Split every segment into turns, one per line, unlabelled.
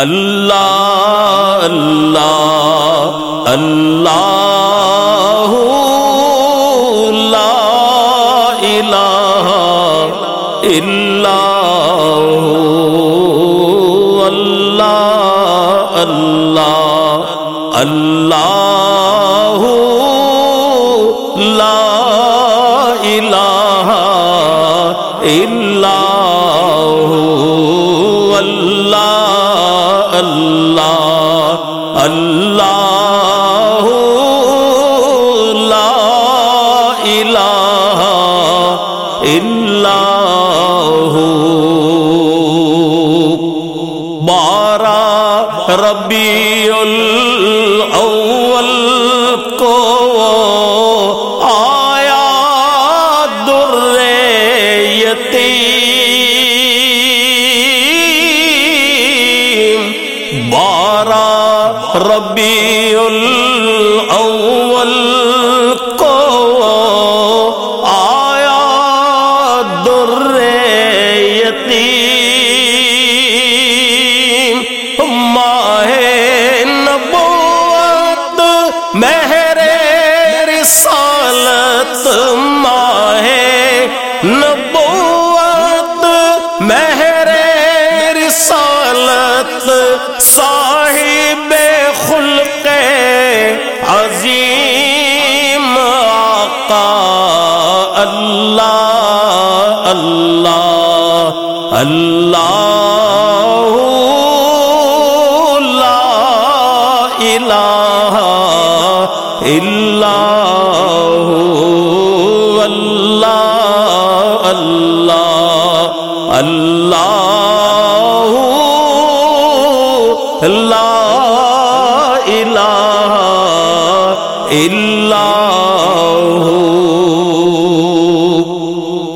اللہ اللہ اللہ لا الہ الا اللہ اللہ اللہ لا الہ الا ربیع الاول کو آیا در یتیم بارہ ربیع الاول رسالت صاحب خلق عظیم آقا اللہ اللہ اللہ لا الہ الا اللہ اللہ اللہ الا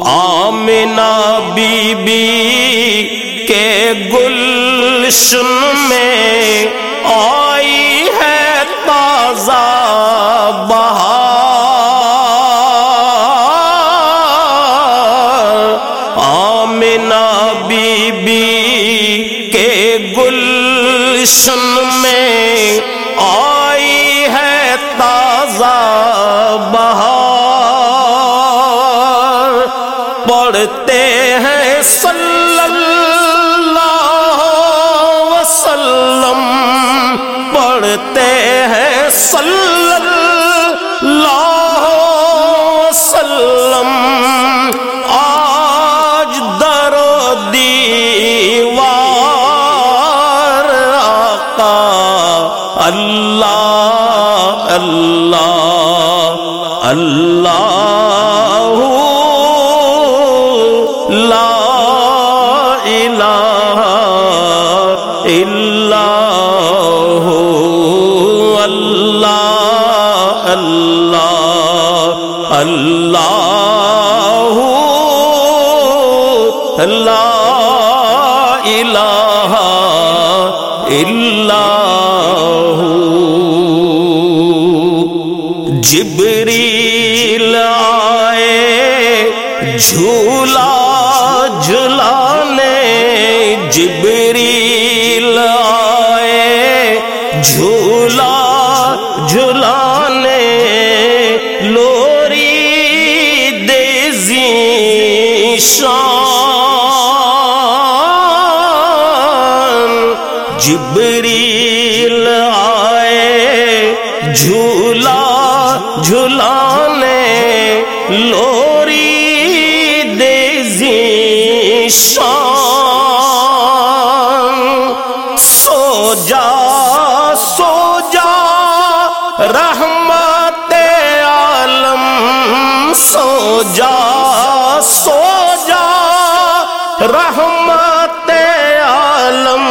آمنہ بی بی کے گلشن میں آئی ہے تازہ بہار۔ آمنہ بی بی کے گلشن اللہ لا الہ الا اللہ اللہ اللہ لا الہ الا جبریل جھولا جھلانے جبریل آئے۔ جھولا جھلانے لوری دیزی شان جبریل آئے جھولا جھلانے لوری شان سو جا سو جا رحمت عالم سو جا سو جا رحمت عالم،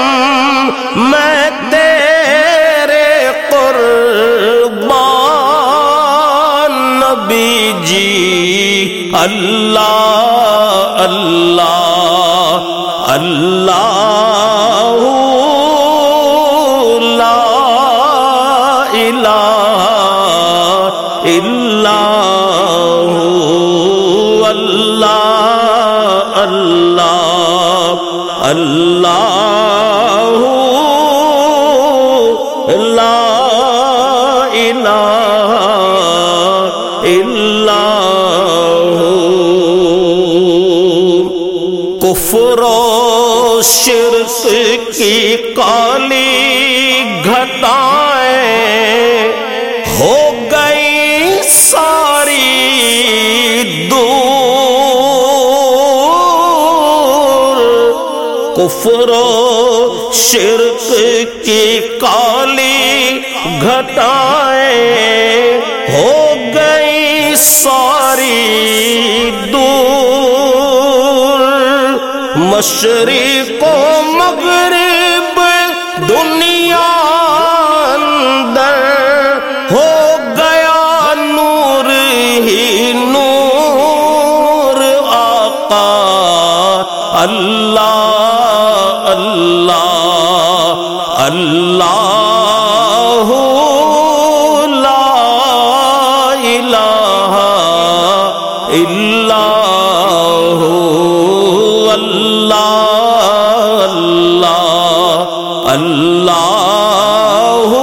میں تیرے قربان نبی جی اللہ اللہ اللہ لا الہ الا اللہ اللہ اللہ شرک کی کالی گھٹائیں ہو گئی ساری دور۔ کفر و شرک کی کالی گھٹائیں ہو گئی ساری مشرق و مغرب دنیا ہو